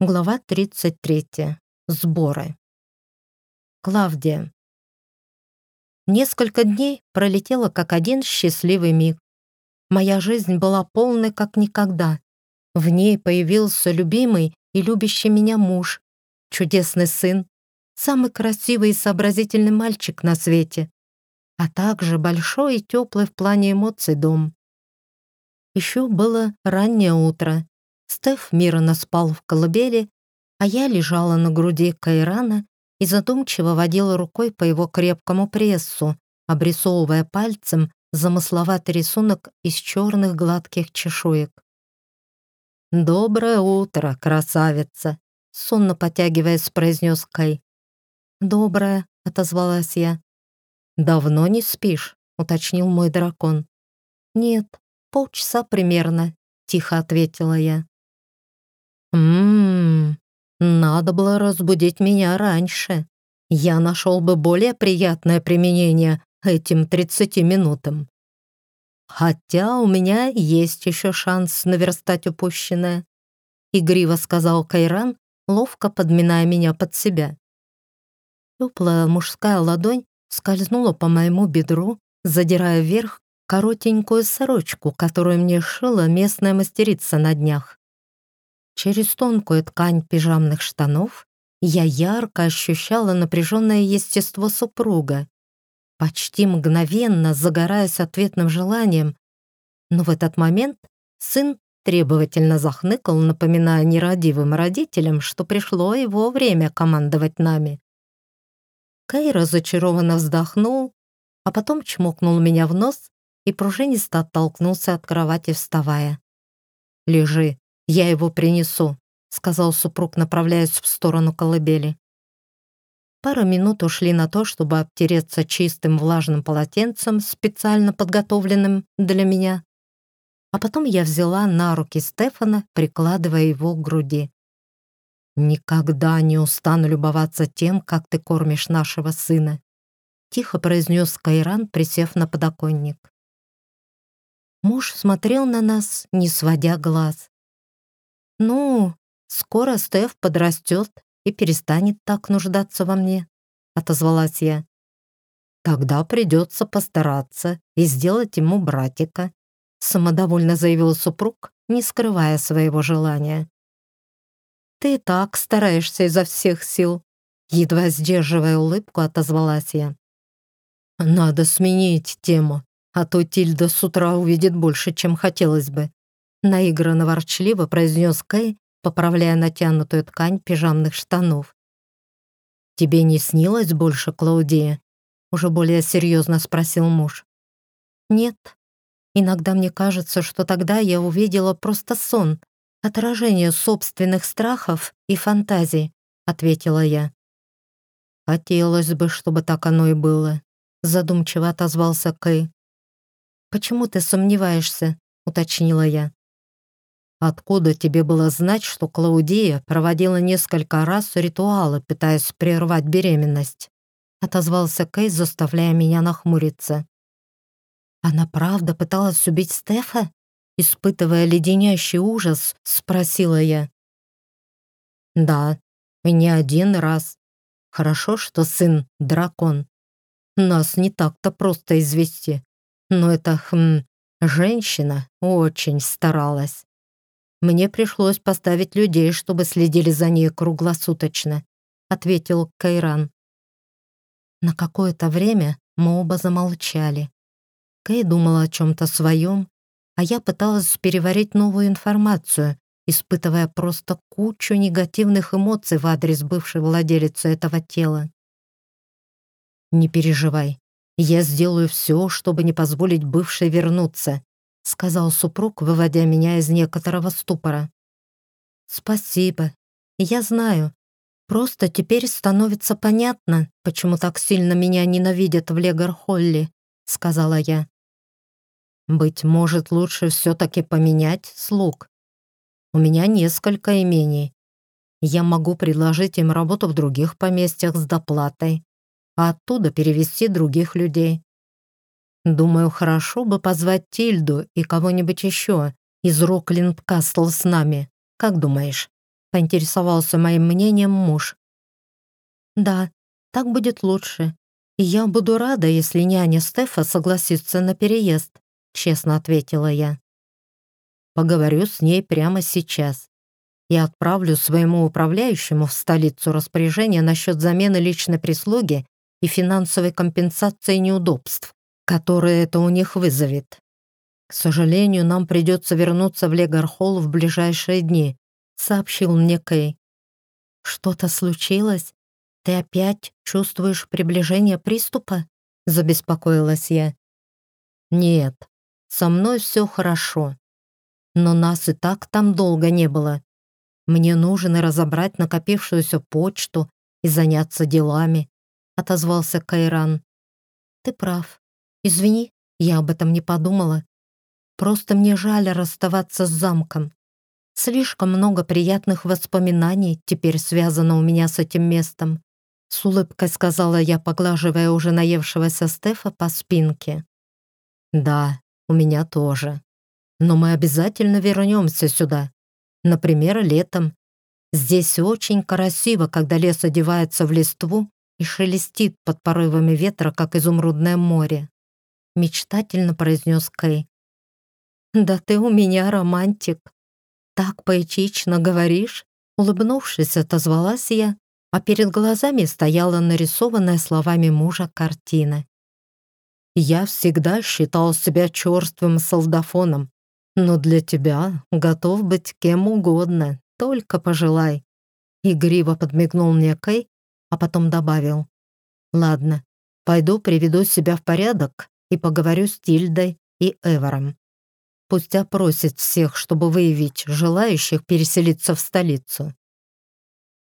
Глава 33. Сборы. Клавдия. Несколько дней пролетело как один счастливый миг. Моя жизнь была полной как никогда. В ней появился любимый и любящий меня муж, чудесный сын, самый красивый и сообразительный мальчик на свете, а также большой и теплый в плане эмоций дом. Еще было раннее утро, Стеф мирно спал в колыбели, а я лежала на груди Кайрана и задумчиво водила рукой по его крепкому прессу, обрисовывая пальцем замысловатый рисунок из черных гладких чешуек. «Доброе утро, красавица!» — сонно потягиваясь, произнес Кай. «Доброе», — отозвалась я. «Давно не спишь?» — уточнил мой дракон. «Нет, полчаса примерно», — тихо ответила я. Ммм, надо было разбудить меня раньше. Я нашел бы более приятное применение этим 30 минутам. Хотя у меня есть еще шанс наверстать упущенное. Игриво сказал Кайран, ловко подминая меня под себя. Теплая мужская ладонь скользнула по моему бедру, задирая вверх коротенькую сорочку, которую мне шила местная мастерица на днях. Через тонкую ткань пижамных штанов я ярко ощущала напряженное естество супруга, почти мгновенно загораясь ответным желанием, но в этот момент сын требовательно захныкал, напоминая нерадивым родителям, что пришло его время командовать нами. Кай разочарованно вздохнул, а потом чмокнул меня в нос и пружинисто оттолкнулся от кровати, вставая. «Лежи, «Я его принесу», — сказал супруг, направляясь в сторону колыбели. Пара минут ушли на то, чтобы обтереться чистым влажным полотенцем, специально подготовленным для меня. А потом я взяла на руки Стефана, прикладывая его к груди. «Никогда не устану любоваться тем, как ты кормишь нашего сына», тихо произнес Кайран, присев на подоконник. Муж смотрел на нас, не сводя глаз. «Ну, скоро Стеф подрастет и перестанет так нуждаться во мне», — отозвалась я. «Тогда придется постараться и сделать ему братика», — самодовольно заявил супруг, не скрывая своего желания. «Ты так стараешься изо всех сил», — едва сдерживая улыбку, отозвалась я. «Надо сменить тему, а то Тильда с утра увидит больше, чем хотелось бы», наигранно ворчливо произнес Кэй, поправляя натянутую ткань пижамных штанов. «Тебе не снилось больше, Клаудия?» уже более серьезно спросил муж. «Нет. Иногда мне кажется, что тогда я увидела просто сон, отражение собственных страхов и фантазий», ответила я. «Хотелось бы, чтобы так оно и было», задумчиво отозвался Кэй. «Почему ты сомневаешься?» уточнила я. Откуда тебе было знать, что Клаудия проводила несколько раз ритуалы, пытаясь прервать беременность?» Отозвался Кей, заставляя меня нахмуриться. «Она правда пыталась убить Стефа?» Испытывая леденящий ужас, спросила я. «Да, и не один раз. Хорошо, что сын — дракон. Нас не так-то просто извести. Но эта, хм, женщина очень старалась. Мне пришлось поставить людей, чтобы следили за ней круглосуточно», — ответил Кайран. На какое-то время мы оба замолчали. Кэй думала о чем-то своем, а я пыталась переварить новую информацию, испытывая просто кучу негативных эмоций в адрес бывшей владелицы этого тела. «Не переживай, я сделаю все, чтобы не позволить бывшей вернуться», сказал супруг, выводя меня из некоторого ступора. «Спасибо. Я знаю. Просто теперь становится понятно, почему так сильно меня ненавидят в Легархолле», — сказала я. «Быть может, лучше все-таки поменять слуг. У меня несколько имений. Я могу предложить им работу в других поместьях с доплатой, а оттуда перевести других людей. Думаю, хорошо бы позвать Тильду и кого-нибудь еще из Роклинд Кастл с нами. Как думаешь?» — поинтересовался моим мнением муж. «Да, так будет лучше. И я буду рада, если няня Стефа согласится на переезд», — честно ответила я. «Поговорю с ней прямо сейчас. Я отправлю своему управляющему в столицу распоряжение насчет замены личной прислуги и финансовой компенсации неудобств, которые это у них вызовет. К сожалению, нам придется вернуться в Легархолл в ближайшие дни, сообщил мне Кей. Что-то случилось? Ты опять чувствуешь приближение приступа? Забеспокоилась я. Нет, со мной все хорошо. Но нас и так там долго не было. Мне нужно разобрать накопившуюся почту и заняться делами», — отозвался Кайран. «Ты прав. Извини, я об этом не подумала. Просто мне жаль расставаться с замком. Слишком много приятных воспоминаний теперь связано у меня с этим местом», — с улыбкой сказала я, поглаживая уже наевшегося Стефа по спинке. «Да, у меня тоже. Но мы обязательно вернемся сюда. Например, летом. Здесь очень красиво, когда лес одевается в листву и шелестит под порывами ветра, как изумрудное море. Мечтательно произнес Кэй. «Да ты у меня романтик. Так поэтично говоришь?» Улыбнувшись, отозвалась я, а перед глазами стояла нарисованная словами мужа картина. «Я всегда считал себя черствым солдафоном, но для тебя готов быть кем угодно, только пожелай». Игриво подмигнул мне Кэй, а потом добавил. «Ладно, пойду приведу себя в порядок и поговорю с Тильдой и Эвором. Пусть опросит всех, чтобы выявить желающих переселиться в столицу.